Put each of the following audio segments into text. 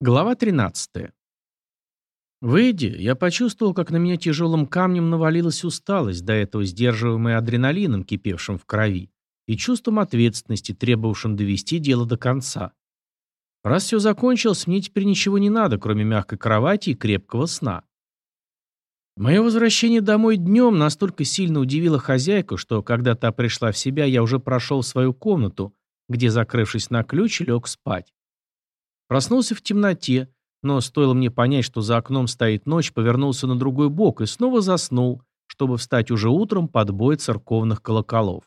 Глава 13. Выйдя, я почувствовал, как на меня тяжелым камнем навалилась усталость, до этого сдерживаемая адреналином, кипевшим в крови, и чувством ответственности, требовавшим довести дело до конца. Раз все закончилось, мне теперь ничего не надо, кроме мягкой кровати и крепкого сна. Мое возвращение домой днем настолько сильно удивило хозяйку, что, когда та пришла в себя, я уже прошел в свою комнату, где, закрывшись на ключ, лег спать. Проснулся в темноте, но стоило мне понять, что за окном стоит ночь, повернулся на другой бок и снова заснул, чтобы встать уже утром под бой церковных колоколов.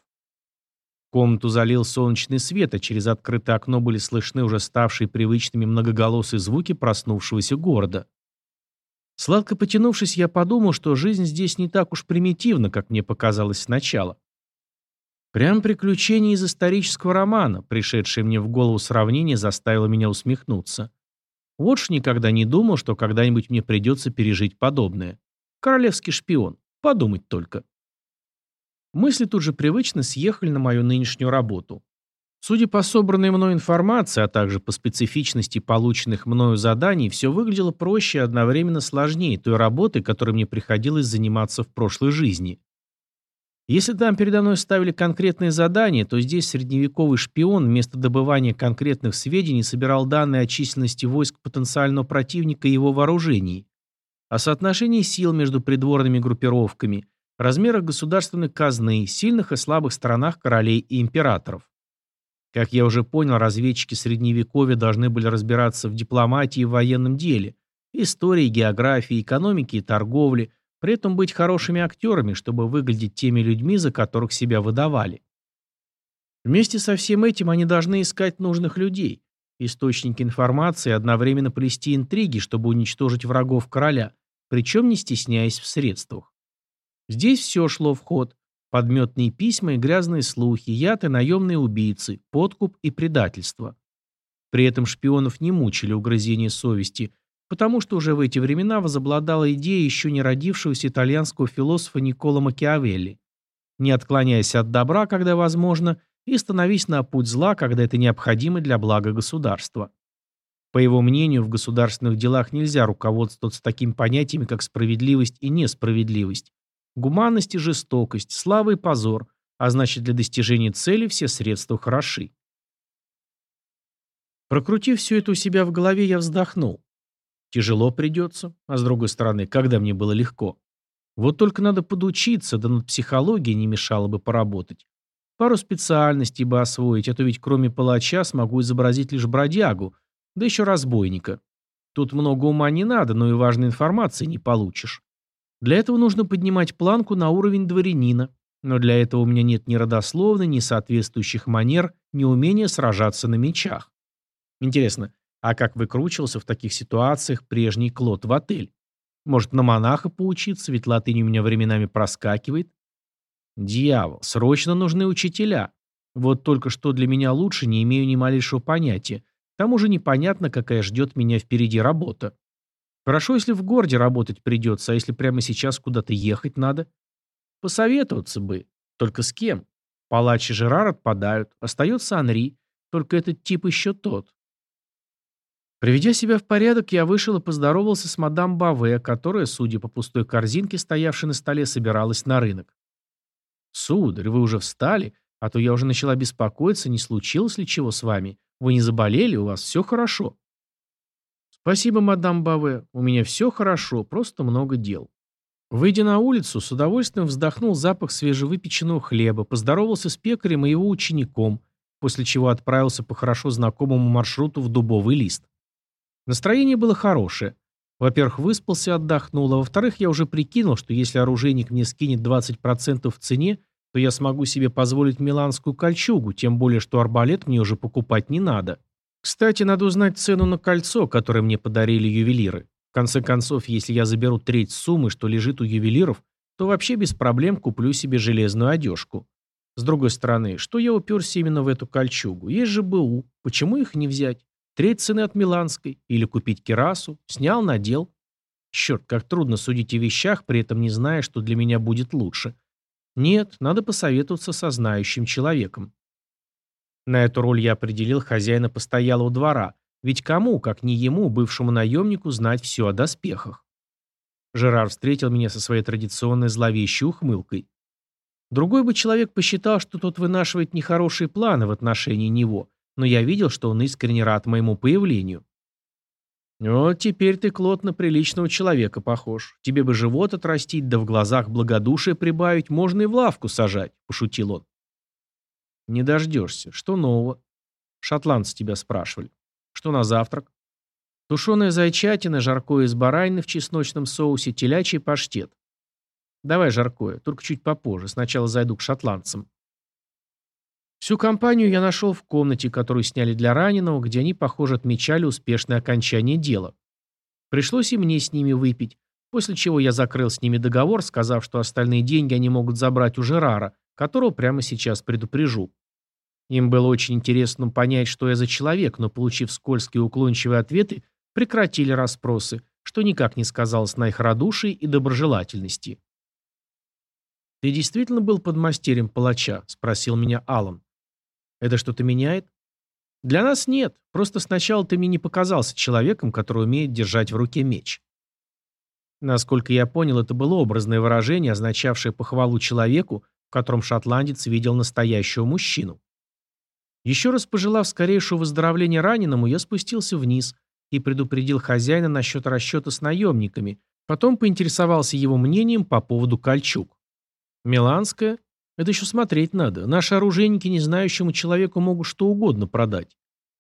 Комнату залил солнечный свет, а через открытое окно были слышны уже ставшие привычными многоголосые звуки проснувшегося города. Сладко потянувшись, я подумал, что жизнь здесь не так уж примитивна, как мне показалось сначала. Прям приключение из исторического романа, пришедшее мне в голову сравнение, заставило меня усмехнуться. Вот ж никогда не думал, что когда-нибудь мне придется пережить подобное. Королевский шпион. Подумать только. Мысли тут же привычно съехали на мою нынешнюю работу. Судя по собранной мной информации, а также по специфичности полученных мною заданий, все выглядело проще и одновременно сложнее той работы, которой мне приходилось заниматься в прошлой жизни. Если там передо мной ставили конкретные задания, то здесь средневековый шпион вместо добывания конкретных сведений собирал данные о численности войск потенциального противника и его вооружений, о соотношении сил между придворными группировками, размерах государственной казны, сильных и слабых сторонах королей и императоров. Как я уже понял, разведчики Средневековья должны были разбираться в дипломатии и военном деле, истории, географии, экономике и торговле – при этом быть хорошими актерами, чтобы выглядеть теми людьми, за которых себя выдавали. Вместе со всем этим они должны искать нужных людей, источники информации одновременно плести интриги, чтобы уничтожить врагов короля, причем не стесняясь в средствах. Здесь все шло в ход. Подметные письма и грязные слухи, яд и наемные убийцы, подкуп и предательство. При этом шпионов не мучили угрызения совести, потому что уже в эти времена возобладала идея еще не родившегося итальянского философа Никола Макиавелли. Не отклоняйся от добра, когда возможно, и становись на путь зла, когда это необходимо для блага государства. По его мнению, в государственных делах нельзя руководствоваться такими понятиями, как справедливость и несправедливость, гуманность и жестокость, слава и позор, а значит для достижения цели все средства хороши. Прокрутив все это у себя в голове, я вздохнул. Тяжело придется, а с другой стороны, когда мне было легко? Вот только надо подучиться, да над психологией не мешало бы поработать. Пару специальностей бы освоить, а то ведь кроме палача смогу изобразить лишь бродягу, да еще разбойника. Тут много ума не надо, но и важной информации не получишь. Для этого нужно поднимать планку на уровень дворянина, но для этого у меня нет ни родословной, ни соответствующих манер, ни умения сражаться на мечах. Интересно, а как выкручивался в таких ситуациях прежний Клод в отель? Может, на монаха поучиться, ведь латынь у меня временами проскакивает? Дьявол, срочно нужны учителя. Вот только что для меня лучше, не имею ни малейшего понятия. К тому же непонятно, какая ждет меня впереди работа. Хорошо, если в городе работать придется, а если прямо сейчас куда-то ехать надо? Посоветоваться бы. Только с кем? Палач и Жерар отпадают. Остается Анри. Только этот тип еще тот. Приведя себя в порядок, я вышел и поздоровался с мадам Баве, которая, судя по пустой корзинке, стоявшей на столе, собиралась на рынок. «Сударь, вы уже встали? А то я уже начала беспокоиться, не случилось ли чего с вами. Вы не заболели, у вас все хорошо». «Спасибо, мадам Баве, у меня все хорошо, просто много дел». Выйдя на улицу, с удовольствием вздохнул запах свежевыпеченного хлеба, поздоровался с пекарем и его учеником, после чего отправился по хорошо знакомому маршруту в дубовый лист. Настроение было хорошее. Во-первых, выспался, отдохнул, а во-вторых, я уже прикинул, что если оружейник мне скинет 20% в цене, то я смогу себе позволить миланскую кольчугу, тем более, что арбалет мне уже покупать не надо. Кстати, надо узнать цену на кольцо, которое мне подарили ювелиры. В конце концов, если я заберу треть суммы, что лежит у ювелиров, то вообще без проблем куплю себе железную одежку. С другой стороны, что я уперся именно в эту кольчугу? Есть же БУ. Почему их не взять? Треть цены от Миланской. Или купить керасу. Снял, надел. Черт, как трудно судить о вещах, при этом не зная, что для меня будет лучше. Нет, надо посоветоваться со знающим человеком. На эту роль я определил хозяина постоялого двора, Ведь кому, как не ему, бывшему наемнику, знать все о доспехах? Жерар встретил меня со своей традиционной зловещей ухмылкой. Другой бы человек посчитал, что тот вынашивает нехорошие планы в отношении него, но я видел, что он искренне рад моему появлению. «Вот теперь ты, Клод, на приличного человека похож. Тебе бы живот отрастить, да в глазах благодушие прибавить, можно и в лавку сажать», — пошутил он. «Не дождешься. Что нового?» «Шотландцы тебя спрашивали. Что на завтрак?» «Тушеная зайчатина, жаркое из баранины в чесночном соусе, телячий паштет. Давай жаркое, только чуть попозже. Сначала зайду к шотландцам». Всю компанию я нашел в комнате, которую сняли для раненого, где они, похоже, отмечали успешное окончание дела. Пришлось и мне с ними выпить, после чего я закрыл с ними договор, сказав, что остальные деньги они могут забрать у Жерара, которого прямо сейчас предупрежу. Им было очень интересно понять, что я за человек, но, получив скользкие уклончивые ответы, прекратили расспросы, что никак не сказалось на их радушии и доброжелательности. «Ты действительно был подмастерьем палача?» – спросил меня Алан. Это что-то меняет? Для нас нет. Просто сначала ты мне не показался человеком, который умеет держать в руке меч. Насколько я понял, это было образное выражение, означавшее похвалу человеку, в котором шотландец видел настоящего мужчину. Еще раз пожелав скорейшего выздоровления раненому, я спустился вниз и предупредил хозяина насчет расчета с наемниками, потом поинтересовался его мнением по поводу кольчуг. Миланская это еще смотреть надо. Наши оружейники незнающему человеку могут что угодно продать.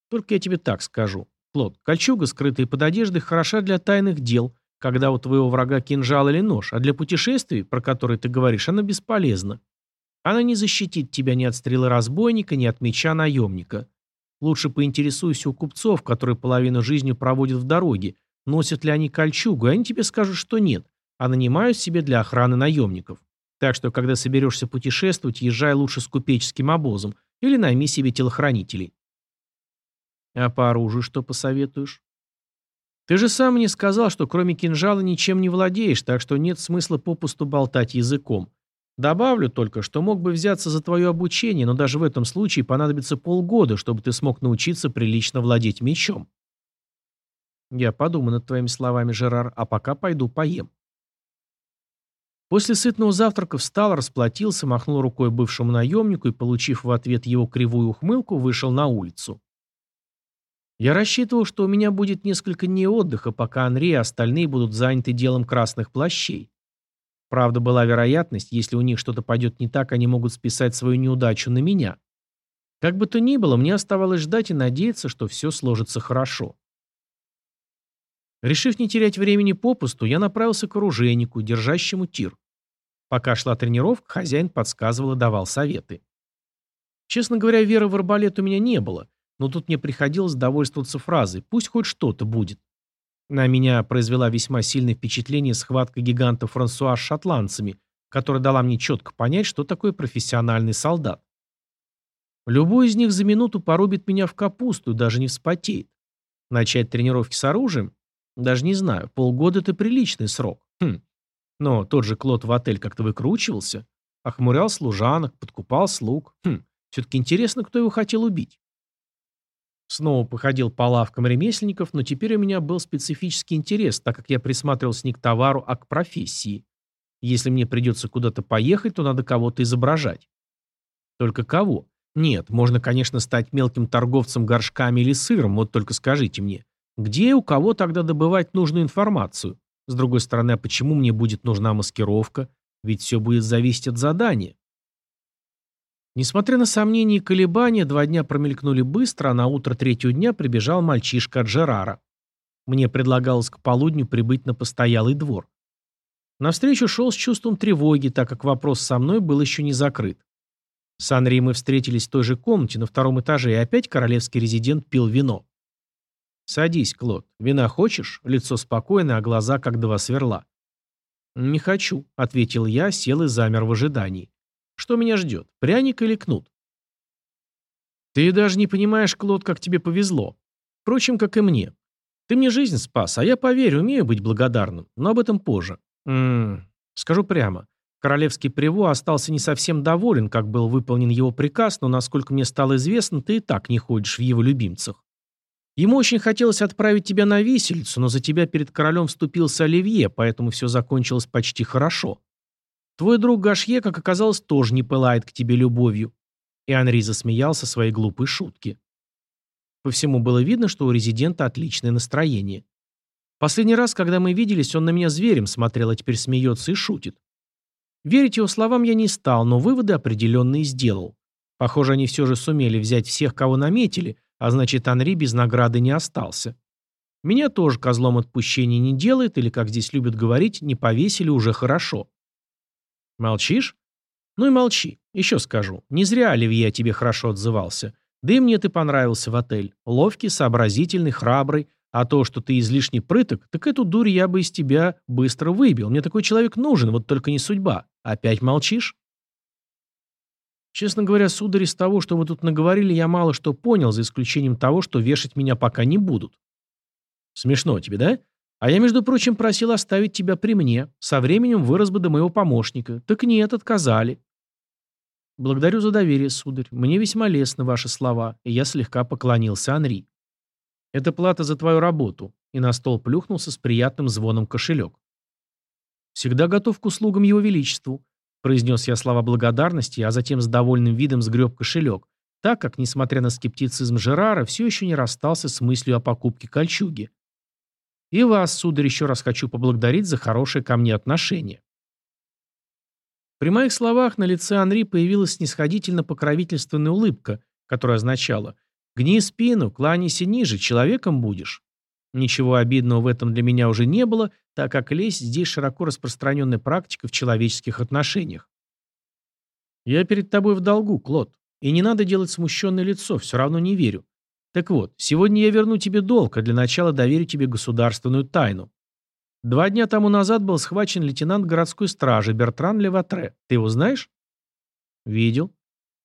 Только я тебе так скажу. Плод, кольчуга, скрытая под одеждой, хороша для тайных дел, когда у твоего врага кинжал или нож, а для путешествий, про которые ты говоришь, она бесполезна. Она не защитит тебя ни от стрелы разбойника, ни от меча наемника. Лучше поинтересуйся у купцов, которые половину жизни проводят в дороге, носят ли они кольчугу, и они тебе скажут, что нет, а нанимают себе для охраны наемников. Так что, когда соберешься путешествовать, езжай лучше с купеческим обозом или найми себе телохранителей. А по оружию что посоветуешь? Ты же сам мне сказал, что кроме кинжала ничем не владеешь, так что нет смысла попусту болтать языком. Добавлю только, что мог бы взяться за твое обучение, но даже в этом случае понадобится полгода, чтобы ты смог научиться прилично владеть мечом. Я подумаю над твоими словами, Жерар, а пока пойду поем. После сытного завтрака встал, расплатился, махнул рукой бывшему наемнику и, получив в ответ его кривую ухмылку, вышел на улицу. Я рассчитывал, что у меня будет несколько дней отдыха, пока Анри и остальные будут заняты делом красных плащей. Правда, была вероятность, если у них что-то пойдет не так, они могут списать свою неудачу на меня. Как бы то ни было, мне оставалось ждать и надеяться, что все сложится хорошо. Решив не терять времени попусту, я направился к оружейнику, держащему тир. Пока шла тренировка, хозяин подсказывал и давал советы. Честно говоря, веры в арбалет у меня не было, но тут мне приходилось довольствоваться фразой «пусть хоть что-то будет». На меня произвела весьма сильное впечатление схватка гиганта Франсуа с шотландцами, которая дала мне четко понять, что такое профессиональный солдат. Любой из них за минуту порубит меня в капусту, даже не вспотеет. Начать тренировки с оружием? Даже не знаю, полгода – это приличный срок. Хм, но тот же Клод в отель как-то выкручивался. Охмурял служанок, подкупал слуг. Хм, все-таки интересно, кто его хотел убить. Снова походил по лавкам ремесленников, но теперь у меня был специфический интерес, так как я присматривался не к товару, а к профессии. Если мне придется куда-то поехать, то надо кого-то изображать. Только кого? Нет, можно, конечно, стать мелким торговцем горшками или сыром, вот только скажите мне, где и у кого тогда добывать нужную информацию? С другой стороны, а почему мне будет нужна маскировка? Ведь все будет зависеть от задания. Несмотря на сомнения и колебания, два дня промелькнули быстро, а на утро третьего дня прибежал мальчишка от Жерара. Мне предлагалось к полудню прибыть на постоялый двор. Навстречу шел с чувством тревоги, так как вопрос со мной был еще не закрыт. С Анри мы встретились в той же комнате на втором этаже, и опять королевский резидент пил вино. «Садись, Клод. Вина хочешь?» Лицо спокойное, а глаза как два сверла. «Не хочу», — ответил я, сел и замер в ожидании. «Что меня ждет? Пряник или кнут?» «Ты даже не понимаешь, Клод, как тебе повезло. Впрочем, как и мне. Ты мне жизнь спас, а я, поверь, умею быть благодарным, но об этом позже. М -м -м. Скажу прямо. Королевский приво остался не совсем доволен, как был выполнен его приказ, но, насколько мне стало известно, ты и так не ходишь в его любимцах. Ему очень хотелось отправить тебя на виселицу, но за тебя перед королем вступился Оливье, поэтому все закончилось почти хорошо. Твой друг Гашье, как оказалось, тоже не пылает к тебе любовью. И Анри засмеялся своей глупой шутки. По всему было видно, что у резидента отличное настроение. Последний раз, когда мы виделись, он на меня зверем смотрел, а теперь смеется и шутит. Верить его словам я не стал, но выводы определенные сделал. Похоже, они все же сумели взять всех, кого наметили, а значит, Анри без награды не остался. Меня тоже козлом отпущения не делает, или, как здесь любят говорить, не повесили уже хорошо. Молчишь? Ну и молчи. Еще скажу. Не зря Оливье тебе хорошо отзывался. Да и мне ты понравился в отель. Ловкий, сообразительный, храбрый. А то, что ты излишне прыток, так эту дурь я бы из тебя быстро выбил. Мне такой человек нужен, вот только не судьба. Опять молчишь? Честно говоря, сударь, из того, что вы тут наговорили, я мало что понял, за исключением того, что вешать меня пока не будут. Смешно тебе, да? А я, между прочим, просил оставить тебя при мне. Со временем вырос бы до моего помощника. Так нет, отказали. Благодарю за доверие, сударь. Мне весьма лестны ваши слова, и я слегка поклонился Анри. Это плата за твою работу. И на стол плюхнулся с приятным звоном кошелек. Всегда готов к услугам его величеству. Произнес я слова благодарности, а затем с довольным видом сгреб кошелек, так как, несмотря на скептицизм Жерара, все еще не расстался с мыслью о покупке кольчуги. И вас, сударь, еще раз хочу поблагодарить за хорошее ко мне отношение. При моих словах на лице Анри появилась снисходительно покровительственная улыбка, которая означала «Гни спину, кланяйся ниже, человеком будешь». Ничего обидного в этом для меня уже не было, так как лесть здесь широко распространенная практика в человеческих отношениях. «Я перед тобой в долгу, Клод, и не надо делать смущенное лицо, все равно не верю. Так вот, сегодня я верну тебе долг, а для начала доверю тебе государственную тайну. Два дня тому назад был схвачен лейтенант городской стражи Бертран Леватре. Ты его знаешь?» «Видел.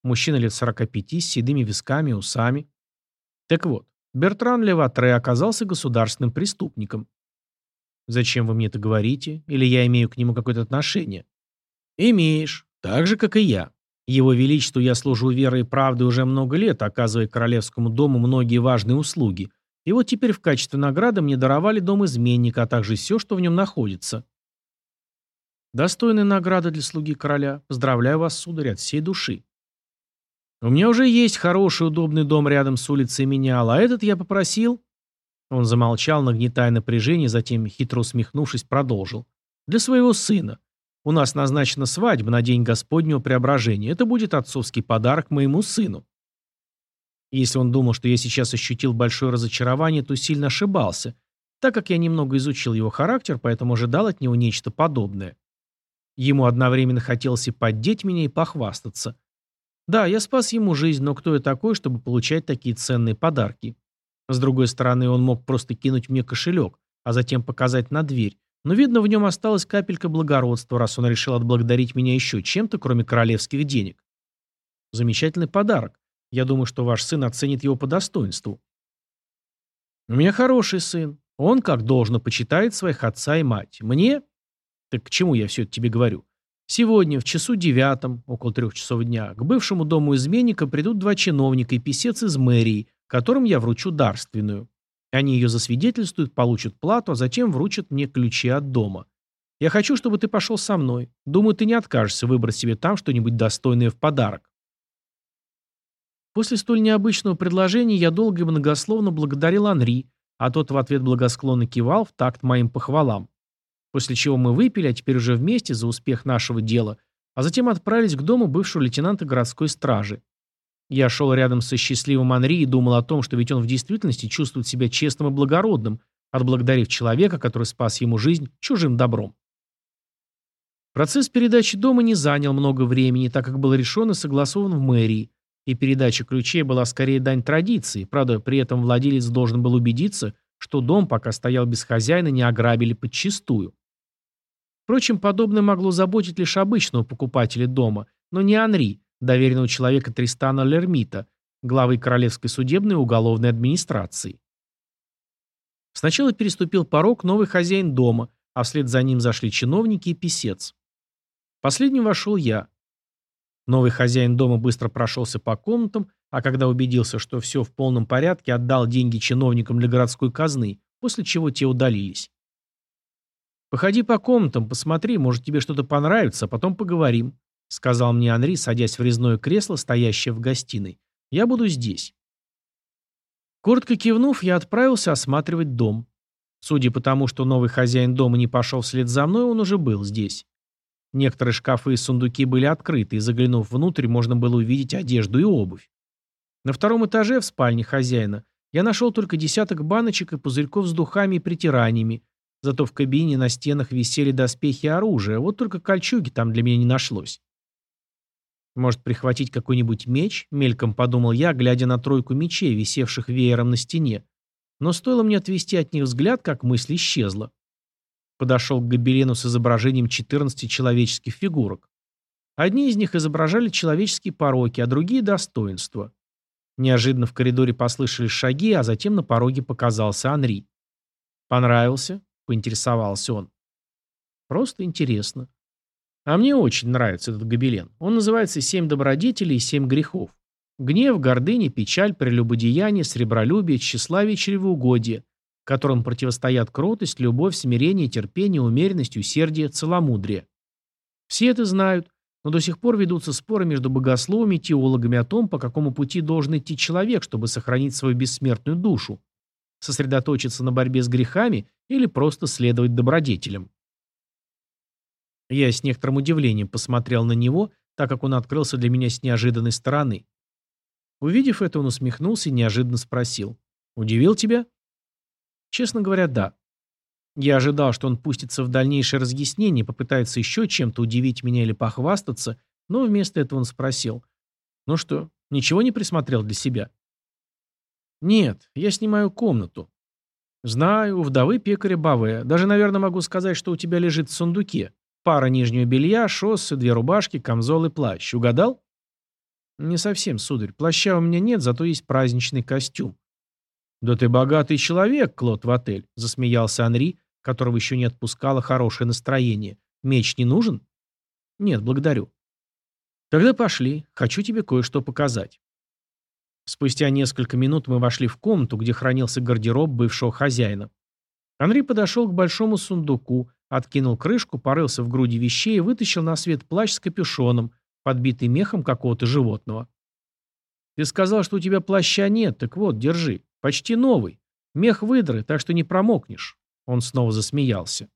Мужчина лет 45 с седыми висками и усами. Так вот, Бертран Леватре оказался государственным преступником. Зачем вы мне это говорите? Или я имею к нему какое-то отношение? Имеешь. Так же, как и я. Его Величеству я служу верой и правдой уже много лет, оказывая Королевскому дому многие важные услуги. И вот теперь в качестве награды мне даровали дом изменника, а также все, что в нем находится. Достойная награда для слуги короля. Поздравляю вас, сударь, от всей души. У меня уже есть хороший удобный дом рядом с улицей Менял, а этот я попросил...» Он замолчал, нагнетая напряжение, затем, хитро усмехнувшись, продолжил. «Для своего сына. У нас назначена свадьба на день Господнего Преображения. Это будет отцовский подарок моему сыну». Если он думал, что я сейчас ощутил большое разочарование, то сильно ошибался, так как я немного изучил его характер, поэтому ожидал от него нечто подобное. Ему одновременно хотелось и поддеть меня, и похвастаться. Да, я спас ему жизнь, но кто я такой, чтобы получать такие ценные подарки? С другой стороны, он мог просто кинуть мне кошелек, а затем показать на дверь. Но, видно, в нем осталась капелька благородства, раз он решил отблагодарить меня еще чем-то, кроме королевских денег. Замечательный подарок. Я думаю, что ваш сын оценит его по достоинству. У меня хороший сын. Он, как должно, почитает своих отца и мать. Мне? Так к чему я все это тебе говорю? Сегодня, в часу девятом, около трех часов дня, к бывшему дому изменника придут два чиновника и писец из мэрии, которым я вручу дарственную. Они ее засвидетельствуют, получат плату, а затем вручат мне ключи от дома. Я хочу, чтобы ты пошел со мной. Думаю, ты не откажешься выбрать себе там что-нибудь достойное в подарок. После столь необычного предложения я долго и многословно благодарил Анри, а тот в ответ благосклонно кивал в такт моим похвалам. После чего мы выпили, а теперь уже вместе за успех нашего дела, а затем отправились к дому бывшего лейтенанта городской стражи. Я шел рядом со счастливым Анри и думал о том, что ведь он в действительности чувствует себя честным и благородным, отблагодарив человека, который спас ему жизнь чужим добром. Процесс передачи дома не занял много времени, так как был решен и согласован в мэрии, и передача ключей была скорее дань традиции, правда, при этом владелец должен был убедиться, что дом, пока стоял без хозяина, не ограбили подчистую. Впрочем, подобное могло заботить лишь обычного покупателя дома, но не Анри, доверенного человека Тристана Лермита, главы Королевской судебной уголовной администрации. Сначала переступил порог новый хозяин дома, а вслед за ним зашли чиновники и писец. Последним вошел я. Новый хозяин дома быстро прошелся по комнатам, а когда убедился, что все в полном порядке, отдал деньги чиновникам для городской казны, после чего те удалились. «Походи по комнатам, посмотри, может тебе что-то понравится, а потом поговорим», сказал мне Анри, садясь в резное кресло, стоящее в гостиной. «Я буду здесь». Коротко кивнув, я отправился осматривать дом. Судя по тому, что новый хозяин дома не пошел вслед за мной, он уже был здесь. Некоторые шкафы и сундуки были открыты, и заглянув внутрь, можно было увидеть одежду и обувь. На втором этаже, в спальне хозяина, я нашел только десяток баночек и пузырьков с духами и притираниями, зато в кабине на стенах висели доспехи и оружие, вот только кольчуги там для меня не нашлось. Может, прихватить какой-нибудь меч? Мельком подумал я, глядя на тройку мечей, висевших веером на стене. Но стоило мне отвести от них взгляд, как мысль исчезла. Подошел к гобелену с изображением 14 человеческих фигурок. Одни из них изображали человеческие пороки, а другие – достоинства. Неожиданно в коридоре послышались шаги, а затем на пороге показался Анри. «Понравился?» — поинтересовался он. «Просто интересно. А мне очень нравится этот гобелен. Он называется «Семь добродетелей и семь грехов». Гнев, гордыня, печаль, прелюбодеяние, сребролюбие, тщеславие и чревоугодие, которым противостоят кротость, любовь, смирение, терпение, умеренность, усердие, целомудрие. Все это знают, но до сих пор ведутся споры между богословами и теологами о том, по какому пути должен идти человек, чтобы сохранить свою бессмертную душу, сосредоточиться на борьбе с грехами или просто следовать добродетелям. Я с некоторым удивлением посмотрел на него, так как он открылся для меня с неожиданной стороны. Увидев это, он усмехнулся и неожиданно спросил. «Удивил тебя?» Честно говоря, да. Я ожидал, что он пустится в дальнейшее разъяснение, попытается еще чем-то удивить меня или похвастаться, но вместо этого он спросил. «Ну что, ничего не присмотрел для себя?» «Нет, я снимаю комнату». «Знаю, у вдовы пекаря Баве. Даже, наверное, могу сказать, что у тебя лежит в сундуке. Пара нижнего белья, шоссы, две рубашки, камзол и плащ. Угадал?» «Не совсем, сударь. Плаща у меня нет, зато есть праздничный костюм». «Да ты богатый человек, Клод в отель», — засмеялся Анри, которого еще не отпускало хорошее настроение. «Меч не нужен?» «Нет, благодарю». «Тогда пошли. Хочу тебе кое-что показать». Спустя несколько минут мы вошли в комнату, где хранился гардероб бывшего хозяина. Анри подошел к большому сундуку, откинул крышку, порылся в груди вещей и вытащил на свет плащ с капюшоном, подбитый мехом какого-то животного. «Ты сказал, что у тебя плаща нет, так вот, держи. Почти новый. Мех выдры, так что не промокнешь. Он снова засмеялся.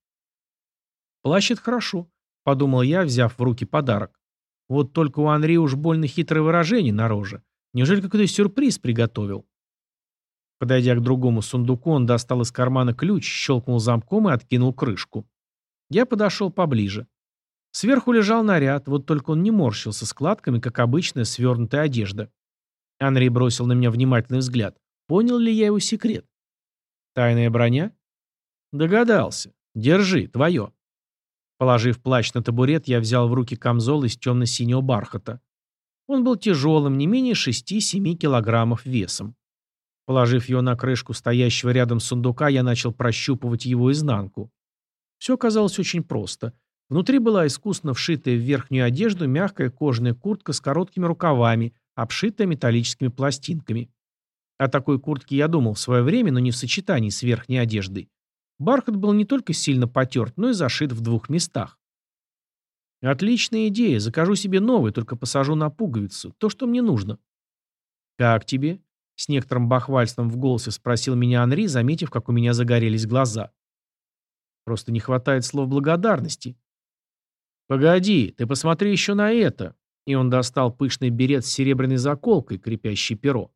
«Плащ — это хорошо», — подумал я, взяв в руки подарок. Вот только у Анри уж больно хитрое выражение на роже. Неужели какой-то сюрприз приготовил? Подойдя к другому сундуку, он достал из кармана ключ, щелкнул замком и откинул крышку. Я подошел поближе. Сверху лежал наряд, вот только он не морщился складками, как обычная свернутая одежда. Анри бросил на меня внимательный взгляд. Понял ли я его секрет? Тайная броня? Догадался. Держи, твое. Положив плащ на табурет, я взял в руки камзол из темно-синего бархата. Он был тяжелым, не менее 6-7 килограммов весом. Положив его на крышку стоящего рядом сундука, я начал прощупывать его изнанку. Все оказалось очень просто. Внутри была искусно вшитая в верхнюю одежду мягкая кожаная куртка с короткими рукавами, обшитая металлическими пластинками. О такой куртке я думал в свое время, но не в сочетании с верхней одеждой. Бархат был не только сильно потерт, но и зашит в двух местах. Отличная идея. Закажу себе новый, только посажу на пуговицу. То, что мне нужно. Как тебе? С некоторым бахвальством в голосе спросил меня Анри, заметив, как у меня загорелись глаза. Просто не хватает слов благодарности. Погоди, ты посмотри еще на это. И он достал пышный берет с серебряной заколкой, крепящий перо.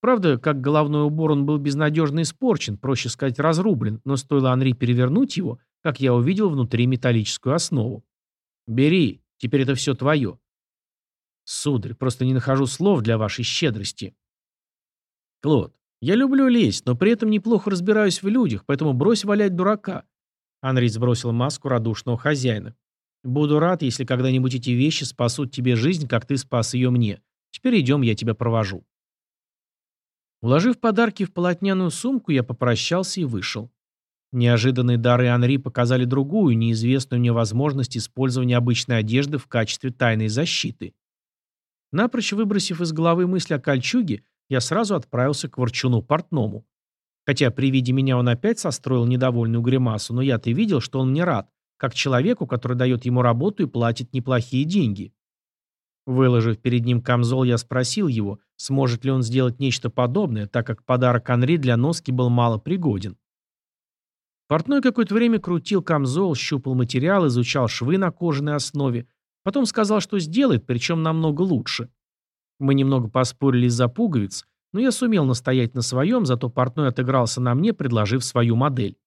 Правда, как головной убор он был безнадежно испорчен, проще сказать разрублен, но стоило Анри перевернуть его, как я увидел внутри металлическую основу. «Бери, теперь это все твое». «Сударь, просто не нахожу слов для вашей щедрости». «Клод, я люблю лезть, но при этом неплохо разбираюсь в людях, поэтому брось валять дурака». Анри сбросил маску радушного хозяина. «Буду рад, если когда-нибудь эти вещи спасут тебе жизнь, как ты спас ее мне. Теперь идем, я тебя провожу». Уложив подарки в полотняную сумку, я попрощался и вышел. Неожиданные дары Анри показали другую, неизвестную мне возможность использования обычной одежды в качестве тайной защиты. Напрочь выбросив из головы мысль о кольчуге, я сразу отправился к ворчуну портному. Хотя при виде меня он опять состроил недовольную гримасу, но я-то видел, что он мне рад, как человеку, который дает ему работу и платит неплохие деньги. Выложив перед ним камзол, я спросил его, сможет ли он сделать нечто подобное, так как подарок Анри для носки был мало пригоден. Портной какое-то время крутил камзол, щупал материал, изучал швы на кожаной основе, потом сказал, что сделает, причем намного лучше. Мы немного поспорили из-за пуговиц, но я сумел настоять на своем, зато портной отыгрался на мне, предложив свою модель.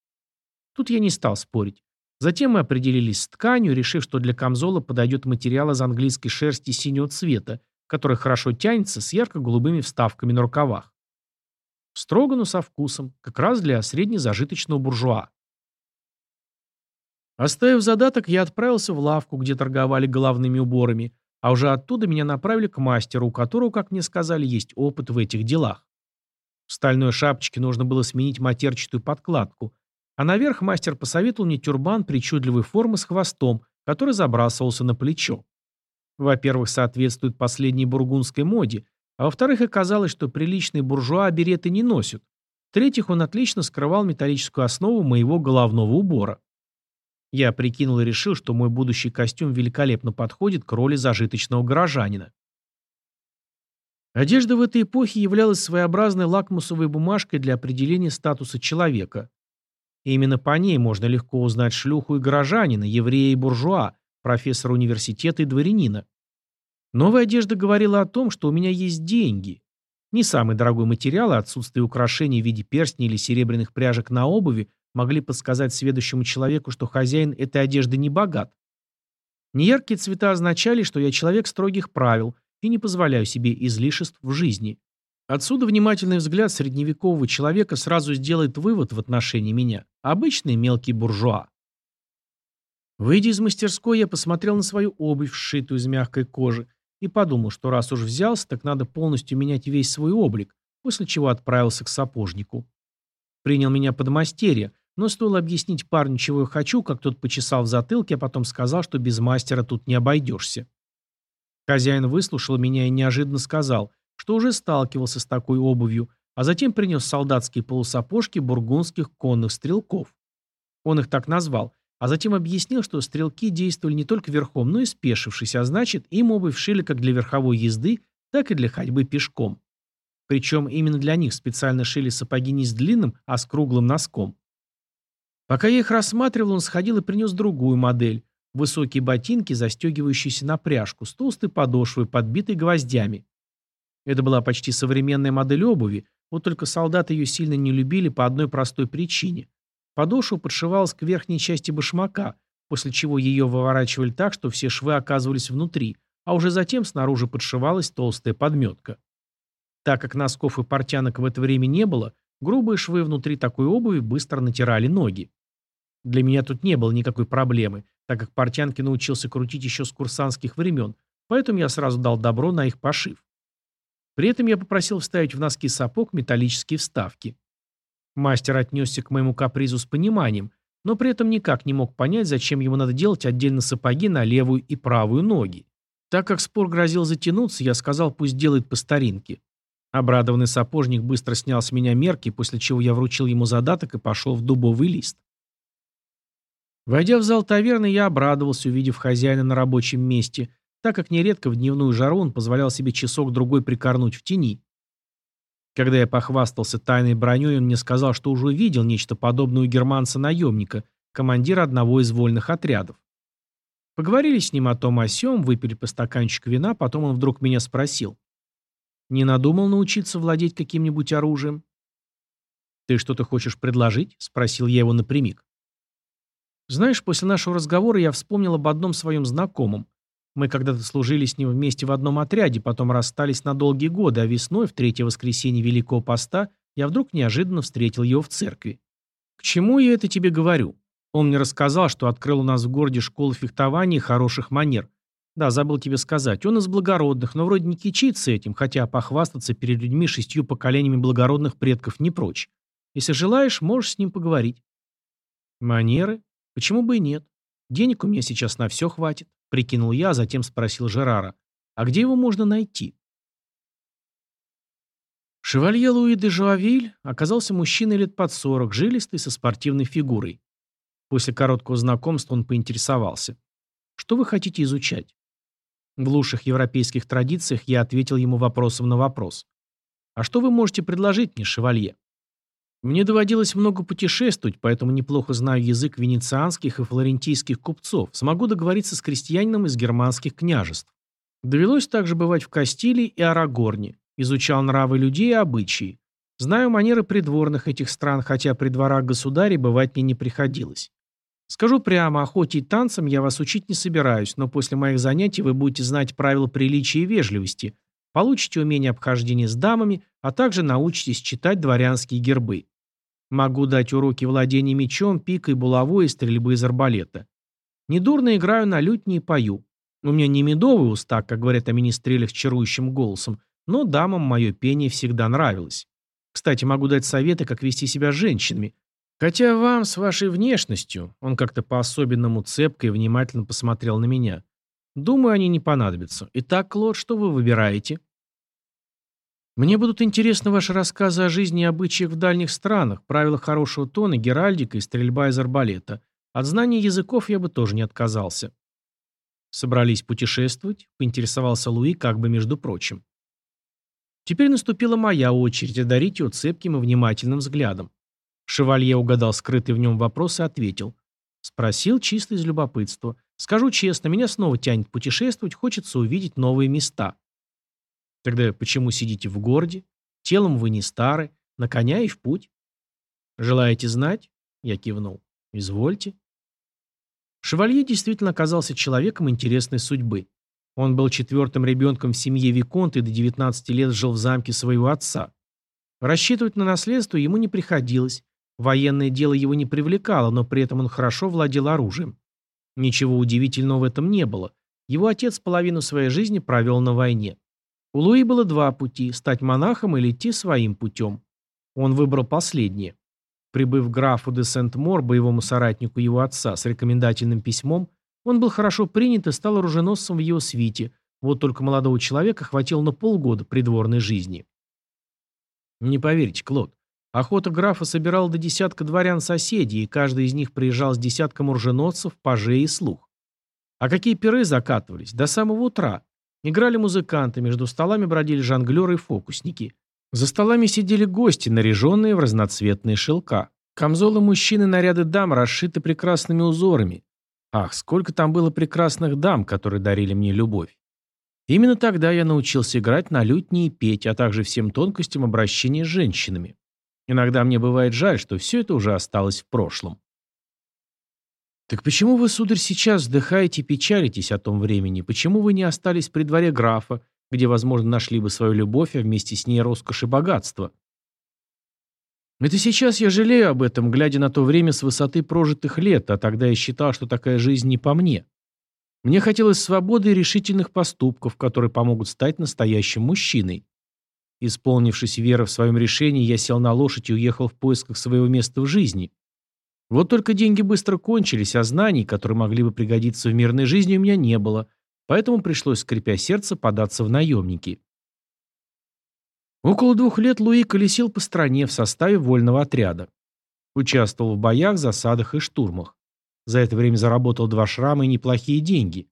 Тут я не стал спорить. Затем мы определились с тканью, решив, что для камзола подойдет материал из английской шерсти синего цвета, который хорошо тянется с ярко-голубыми вставками на рукавах. Строго, но со вкусом, как раз для среднезажиточного буржуа. Оставив задаток, я отправился в лавку, где торговали головными уборами, а уже оттуда меня направили к мастеру, у которого, как мне сказали, есть опыт в этих делах. В стальной шапочке нужно было сменить матерчатую подкладку, а наверх мастер посоветовал мне тюрбан причудливой формы с хвостом, который забрасывался на плечо. Во-первых, соответствует последней бургундской моде, а во-вторых, оказалось, что приличные буржуа береты не носят. В-третьих, он отлично скрывал металлическую основу моего головного убора. Я прикинул и решил, что мой будущий костюм великолепно подходит к роли зажиточного горожанина. Одежда в этой эпохе являлась своеобразной лакмусовой бумажкой для определения статуса человека. И именно по ней можно легко узнать шлюху и горожанина, еврея и буржуа, профессора университета и дворянина. Новая одежда говорила о том, что у меня есть деньги. Не самый дорогой материал и отсутствие украшений в виде перстней или серебряных пряжек на обуви могли подсказать следующему человеку, что хозяин этой одежды не богат. Неяркие цвета означали, что я человек строгих правил и не позволяю себе излишеств в жизни. Отсюда внимательный взгляд средневекового человека сразу сделает вывод в отношении меня. Обычный мелкий буржуа. Выйдя из мастерской, я посмотрел на свою обувь, сшитую из мягкой кожи, и подумал, что раз уж взялся, так надо полностью менять весь свой облик, после чего отправился к сапожнику. Принял меня под мастерье, но стоило объяснить парню, чего я хочу, как тот почесал в затылке, а потом сказал, что без мастера тут не обойдешься. Хозяин выслушал меня и неожиданно сказал, что уже сталкивался с такой обувью, а затем принес солдатские полусапожки бургундских конных стрелков. Он их так назвал, а затем объяснил, что стрелки действовали не только верхом, но и спешившись, а значит, им обувь шили как для верховой езды, так и для ходьбы пешком. Причем именно для них специально шили сапоги не с длинным, а с круглым носком. Пока я их рассматривал, он сходил и принес другую модель. Высокие ботинки, застегивающиеся на пряжку, с толстой подошвой, подбитой гвоздями. Это была почти современная модель обуви, вот только солдаты ее сильно не любили по одной простой причине. Подошва подшивалась к верхней части башмака, после чего ее выворачивали так, что все швы оказывались внутри, а уже затем снаружи подшивалась толстая подметка. Так как носков и портянок в это время не было, грубые швы внутри такой обуви быстро натирали ноги. Для меня тут не было никакой проблемы, так как портянки научился крутить еще с курсантских времен, поэтому я сразу дал добро на их пошив. При этом я попросил вставить в носки сапог металлические вставки. Мастер отнесся к моему капризу с пониманием, но при этом никак не мог понять, зачем ему надо делать отдельно сапоги на левую и правую ноги. Так как спор грозил затянуться, я сказал, пусть делает по старинке. Обрадованный сапожник быстро снял с меня мерки, после чего я вручил ему задаток и пошел в дубовый лист. Войдя в зал таверны, я обрадовался, увидев хозяина на рабочем месте, так как нередко в дневную жару он позволял себе часок-другой прикорнуть в тени. Когда я похвастался тайной броней, он мне сказал, что уже видел нечто подобное у германца-наемника, командира одного из вольных отрядов. Поговорили с ним о том о сём, выпили по стаканчику вина, потом он вдруг меня спросил. «Не надумал научиться владеть каким-нибудь оружием?» «Ты что-то хочешь предложить?» – спросил я его напрямик. Знаешь, после нашего разговора я вспомнил об одном своем знакомом. Мы когда-то служили с ним вместе в одном отряде, потом расстались на долгие годы, а весной, в третье воскресенье Великого Поста, я вдруг неожиданно встретил его в церкви. К чему я это тебе говорю? Он мне рассказал, что открыл у нас в городе школу фехтования хороших манер. Да, забыл тебе сказать, он из благородных, но вроде не кичится этим, хотя похвастаться перед людьми шестью поколениями благородных предков не прочь. Если желаешь, можешь с ним поговорить. Манеры? Почему бы и нет? Денег у меня сейчас на все хватит, прикинул я, а затем спросил Жерара. А где его можно найти? Шевалье Луи де Жуавиль оказался мужчиной лет под сорок, жилистый, со спортивной фигурой. После короткого знакомства он поинтересовался. «Что вы хотите изучать?» В лучших европейских традициях я ответил ему вопросом на вопрос. «А что вы можете предложить мне, шевалье?» Мне доводилось много путешествовать, поэтому неплохо знаю язык венецианских и флорентийских купцов, смогу договориться с крестьянином из германских княжеств. Довелось также бывать в Кастилии и Арагорне, изучал нравы людей и обычаи. Знаю манеры придворных этих стран, хотя при дворах государей бывать мне не приходилось. Скажу прямо, охоте и танцам я вас учить не собираюсь, но после моих занятий вы будете знать правила приличия и вежливости, получите умение обхождения с дамами, а также научитесь читать дворянские гербы. Могу дать уроки владения мечом, пикой, булавой и стрельбы из арбалета. Недурно играю на лютне и пою. У меня не медовый уста, как говорят о министрелях с чарующим голосом, но дамам мое пение всегда нравилось. Кстати, могу дать советы, как вести себя с женщинами. Хотя вам с вашей внешностью, он как-то по-особенному цепко и внимательно посмотрел на меня. Думаю, они не понадобятся. Итак, Клод, что вы выбираете? Мне будут интересны ваши рассказы о жизни и обычаях в дальних странах, правила хорошего тона, геральдика и стрельба из арбалета. От знания языков я бы тоже не отказался. Собрались путешествовать, поинтересовался Луи как бы между прочим. Теперь наступила моя очередь одарить его цепким и внимательным взглядом. Шевалье угадал скрытый в нем вопрос и ответил. Спросил чисто из любопытства. Скажу честно, меня снова тянет путешествовать, хочется увидеть новые места. Тогда почему сидите в городе? Телом вы не стары, на коня и в путь. Желаете знать? Я кивнул. Извольте. Шевалье действительно оказался человеком интересной судьбы. Он был четвертым ребенком в семье Виконта и до 19 лет жил в замке своего отца. Рассчитывать на наследство ему не приходилось. Военное дело его не привлекало, но при этом он хорошо владел оружием. Ничего удивительного в этом не было. Его отец половину своей жизни провел на войне. У Луи было два пути – стать монахом или идти своим путем. Он выбрал последнее. Прибыв к графу де Сент-Мор, боевому соратнику его отца, с рекомендательным письмом, он был хорошо принят и стал оруженосцем в его свите, вот только молодого человека хватило на полгода придворной жизни. Не поверите, Клод, охота графа собирала до десятка дворян-соседей, и каждый из них приезжал с десятком оруженосцев, пажей и слух. А какие пиры закатывались? До самого утра. Играли музыканты, между столами бродили жонглеры и фокусники. За столами сидели гости, наряженные в разноцветные шелка. Камзолы мужчин и наряды дам расшиты прекрасными узорами. Ах, сколько там было прекрасных дам, которые дарили мне любовь. Именно тогда я научился играть на лютне и петь, а также всем тонкостям обращения с женщинами. Иногда мне бывает жаль, что все это уже осталось в прошлом. «Так почему вы, сударь, сейчас вздыхаете и печалитесь о том времени? Почему вы не остались при дворе графа, где, возможно, нашли бы свою любовь, а вместе с ней роскошь и богатство?» Это сейчас я жалею об этом, глядя на то время с высоты прожитых лет, а тогда я считал, что такая жизнь не по мне. Мне хотелось свободы и решительных поступков, которые помогут стать настоящим мужчиной. Исполнившись веры в своем решении, я сел на лошадь и уехал в поисках своего места в жизни – вот только деньги быстро кончились, а знаний, которые могли бы пригодиться в мирной жизни, у меня не было, поэтому пришлось, скрипя сердце, податься в наемники. Около двух лет Луи колесил по стране в составе вольного отряда. Участвовал в боях, засадах и штурмах. За это время заработал два шрама и неплохие деньги.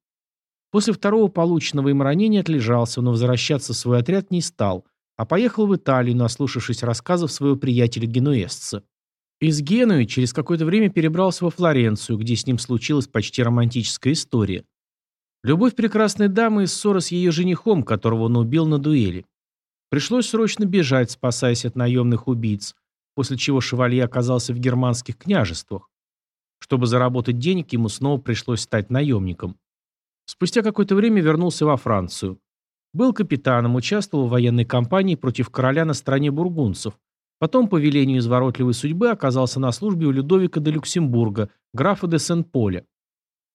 После второго полученного им ранения отлежался, но возвращаться в свой отряд не стал, а поехал в Италию, наслушавшись рассказов своего приятеля-генуэзца. Из Генуи через какое-то время перебрался во Флоренцию, где с ним случилась почти романтическая история. Любовь прекрасной дамы и ссора с ее женихом, которого он убил на дуэли. Пришлось срочно бежать, спасаясь от наемных убийц, после чего шевалье оказался в германских княжествах. Чтобы заработать денег, ему снова пришлось стать наемником. Спустя какое-то время вернулся во Францию. Был капитаном, участвовал в военной кампании против короля на стороне бургунцев, Потом, по велению изворотливой судьбы, оказался на службе у Людовика де Люксембурга, графа де Сен-Поля.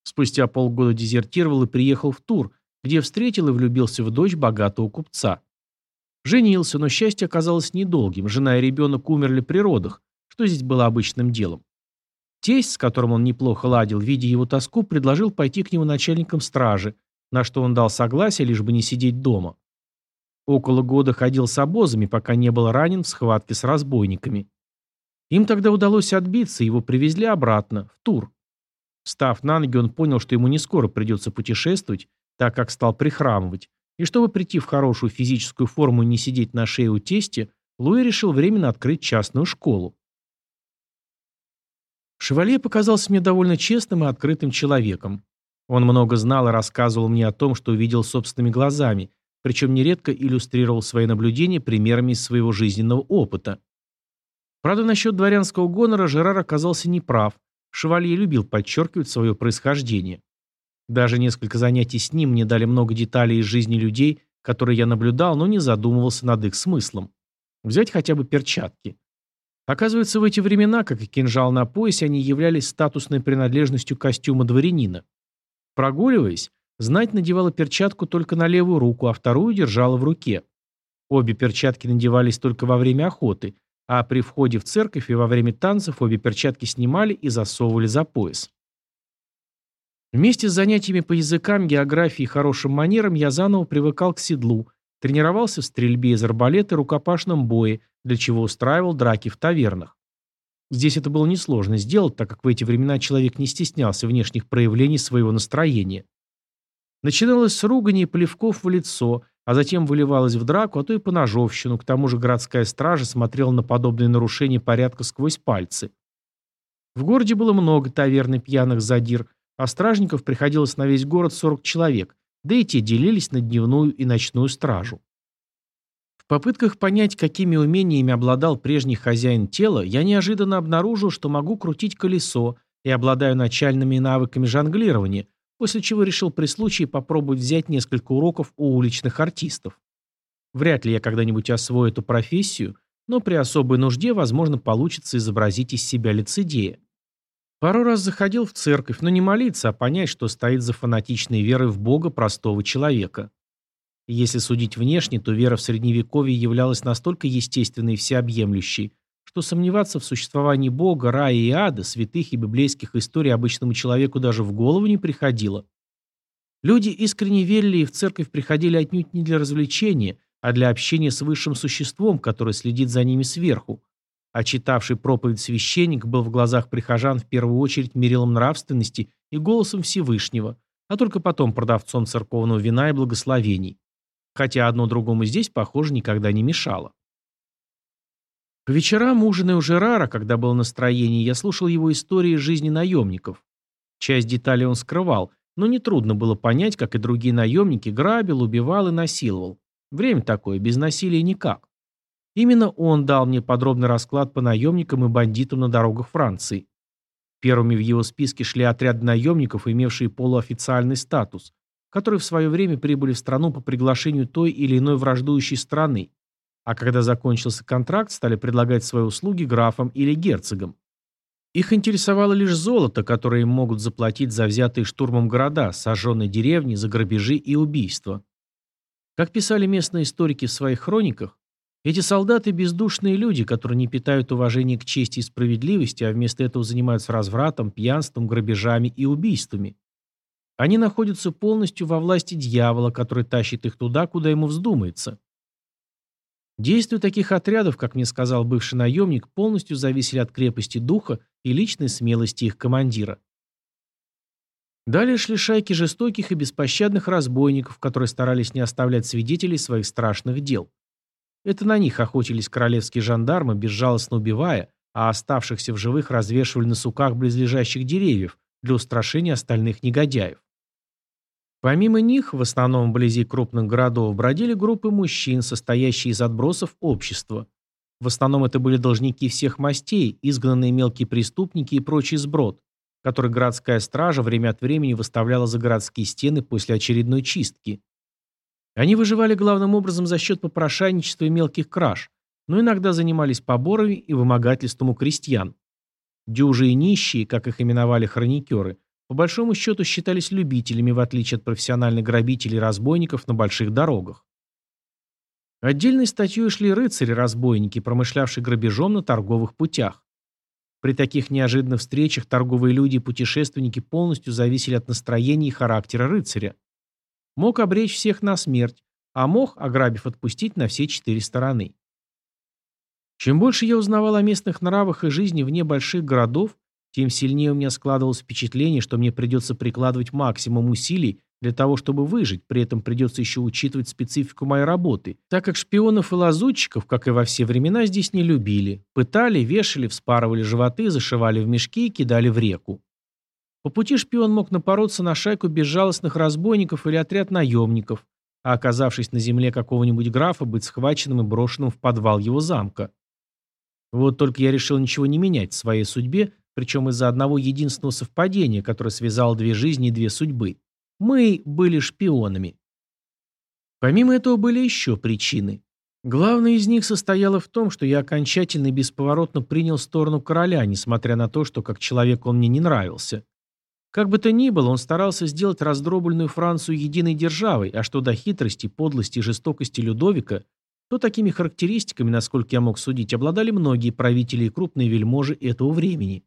Спустя полгода дезертировал и приехал в Тур, где встретил и влюбился в дочь богатого купца. Женился, но счастье оказалось недолгим, жена и ребенок умерли при родах, что здесь было обычным делом. Тесть, с которым он неплохо ладил, видя его тоску, предложил пойти к нему начальником стражи, на что он дал согласие, лишь бы не сидеть дома. Около года ходил с обозами, пока не был ранен в схватке с разбойниками. Им тогда удалось отбиться, его привезли обратно, в Тур. Став на ноги, он понял, что ему не скоро придется путешествовать, так как стал прихрамывать, и чтобы прийти в хорошую физическую форму и не сидеть на шее у тести, Луи решил временно открыть частную школу. Шевалье показался мне довольно честным и открытым человеком. Он много знал и рассказывал мне о том, что увидел собственными глазами, причем нередко иллюстрировал свои наблюдения примерами из своего жизненного опыта. Правда, насчет дворянского гонора Жерар оказался неправ. Шевалье любил подчеркивать свое происхождение. Даже несколько занятий с ним мне дали много деталей из жизни людей, которые я наблюдал, но не задумывался над их смыслом. Взять хотя бы перчатки. Оказывается, в эти времена, как и кинжал на поясе, они являлись статусной принадлежностью костюма дворянина. Прогуливаясь, знать надевала перчатку только на левую руку, а вторую держала в руке. Обе перчатки надевались только во время охоты, а при входе в церковь и во время танцев обе перчатки снимали и засовывали за пояс. Вместе с занятиями по языкам, географии и хорошим манерам я заново привыкал к седлу, тренировался в стрельбе из арбалета и рукопашном бое, для чего устраивал драки в тавернах. Здесь это было несложно сделать, так как в эти времена человек не стеснялся внешних проявлений своего настроения. Начиналось с ругани и плевков в лицо, а затем выливалось в драку, а то и по ножовщину, к тому же городская стража смотрела на подобные нарушения порядка сквозь пальцы. В городе было много таверн и пьяных задир, а стражников приходилось на весь город 40 человек, да и те делились на дневную и ночную стражу. В попытках понять, какими умениями обладал прежний хозяин тела, я неожиданно обнаружил, что могу крутить колесо и обладаю начальными навыками жонглирования, после чего решил при случае попробовать взять несколько уроков у уличных артистов. Вряд ли я когда-нибудь освою эту профессию, но при особой нужде, возможно, получится изобразить из себя лицедея. Пару раз заходил в церковь, но не молиться, а понять, что стоит за фанатичной верой в Бога простого человека. Если судить внешне, то вера в Средневековье являлась настолько естественной и всеобъемлющей, что сомневаться в существовании Бога, рая и ада, святых и библейских историй обычному человеку даже в голову не приходило. Люди искренне верили и в церковь приходили отнюдь не для развлечения, а для общения с высшим существом, которое следит за ними сверху, а читавший проповедь священник был в глазах прихожан в первую очередь мерилом нравственности и голосом Всевышнего, а только потом продавцом церковного вина и благословений. Хотя одно другому здесь, похоже, никогда не мешало. По вечерам, ужиная у Жерара, когда было настроение, я слушал его истории жизни наемников. Часть деталей он скрывал, но нетрудно было понять, как и другие наемники, грабил, убивал и насиловал. Время такое, без насилия никак. Именно он дал мне подробный расклад по наемникам и бандитам на дорогах Франции. Первыми в его списке шли отряды наемников, имевшие полуофициальный статус, которые в свое время прибыли в страну по приглашению той или иной враждующей страны, а когда закончился контракт, стали предлагать свои услуги графам или герцогам. Их интересовало лишь золото, которое им могут заплатить за взятые штурмом города, сожженные деревни, за грабежи и убийства. Как писали местные историки в своих хрониках, эти солдаты – бездушные люди, которые не питают уважения к чести и справедливости, а вместо этого занимаются развратом, пьянством, грабежами и убийствами. Они находятся полностью во власти дьявола, который тащит их туда, куда ему вздумается. Действия таких отрядов, как мне сказал бывший наемник, полностью зависели от крепости духа и личной смелости их командира. Далее шли шайки жестоких и беспощадных разбойников, которые старались не оставлять свидетелей своих страшных дел. Это на них охотились королевские жандармы, безжалостно убивая, а оставшихся в живых развешивали на суках близлежащих деревьев для устрашения остальных негодяев. Помимо них, в основном вблизи крупных городов, бродили группы мужчин, состоящие из отбросов общества. В основном это были должники всех мастей, изгнанные мелкие преступники и прочий сброд, который городская стража время от времени выставляла за городские стены после очередной чистки. Они выживали главным образом за счет попрошайничества и мелких краж, но иногда занимались поборами и вымогательством у крестьян. Дюжи и нищие, как их именовали хроникеры, по большому счету считались любителями, в отличие от профессиональных грабителей и разбойников на больших дорогах. Отдельной статьей шли рыцари-разбойники, промышлявшие грабежом на торговых путях. При таких неожиданных встречах торговые люди и путешественники полностью зависели от настроения и характера рыцаря. Мог обречь всех на смерть, а мог, ограбив, отпустить на все четыре стороны. Чем больше я узнавал о местных нравах и жизни вне больших городов, тем сильнее у меня складывалось впечатление, что мне придется прикладывать максимум усилий для того, чтобы выжить, при этом придется еще учитывать специфику моей работы, так как шпионов и лазутчиков, как и во все времена, здесь не любили. Пытали, вешали, вспарывали животы, зашивали в мешки и кидали в реку. По пути шпион мог напороться на шайку безжалостных разбойников или отряд наемников, а оказавшись на земле какого-нибудь графа, быть схваченным и брошенным в подвал его замка. Вот только я решил ничего не менять в своей судьбе, причем из-за одного единственного совпадения, которое связало две жизни и две судьбы. Мы были шпионами. Помимо этого были еще причины. Главная из них состояла в том, что я окончательно и бесповоротно принял сторону короля, несмотря на то, что как человек он мне не нравился. Как бы то ни было, он старался сделать раздробленную Францию единой державой, а что до хитрости, подлости и жестокости Людовика, то такими характеристиками, насколько я мог судить, обладали многие правители и крупные вельможи этого времени.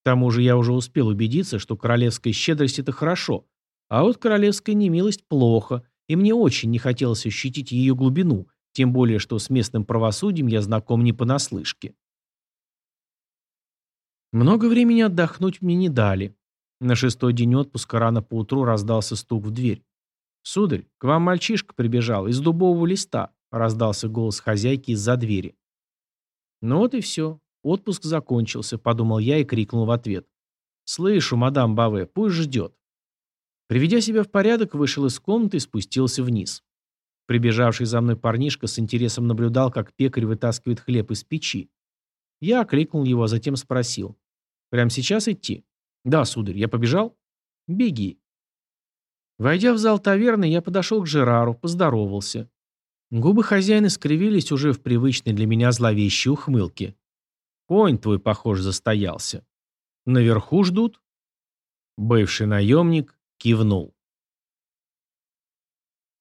К тому же я уже успел убедиться, что королевская щедрость – это хорошо, а вот королевская немилость – плохо, и мне очень не хотелось ощутить ее глубину, тем более, что с местным правосудием я знаком не понаслышке. Много времени отдохнуть мне не дали. На шестой день отпуска рано поутру раздался стук в дверь. «Сударь, к вам мальчишка прибежал из дубового листа», – раздался голос хозяйки из-за двери. Ну вот и все. Отпуск закончился, подумал я и крикнул в ответ. «Слышу, мадам Баве, пусть ждет». Приведя себя в порядок, вышел из комнаты и спустился вниз. Прибежавший за мной парнишка с интересом наблюдал, как пекарь вытаскивает хлеб из печи. Я окликнул его, а затем спросил. «Прямо сейчас идти?» «Да, сударь, я побежал?» «Беги». Войдя в зал таверны, я подошел к Жерару, поздоровался. Губы хозяина скривились уже в привычной для меня зловещей ухмылке. Конь твой, похоже, застоялся. Наверху ждут?» Бывший наемник кивнул.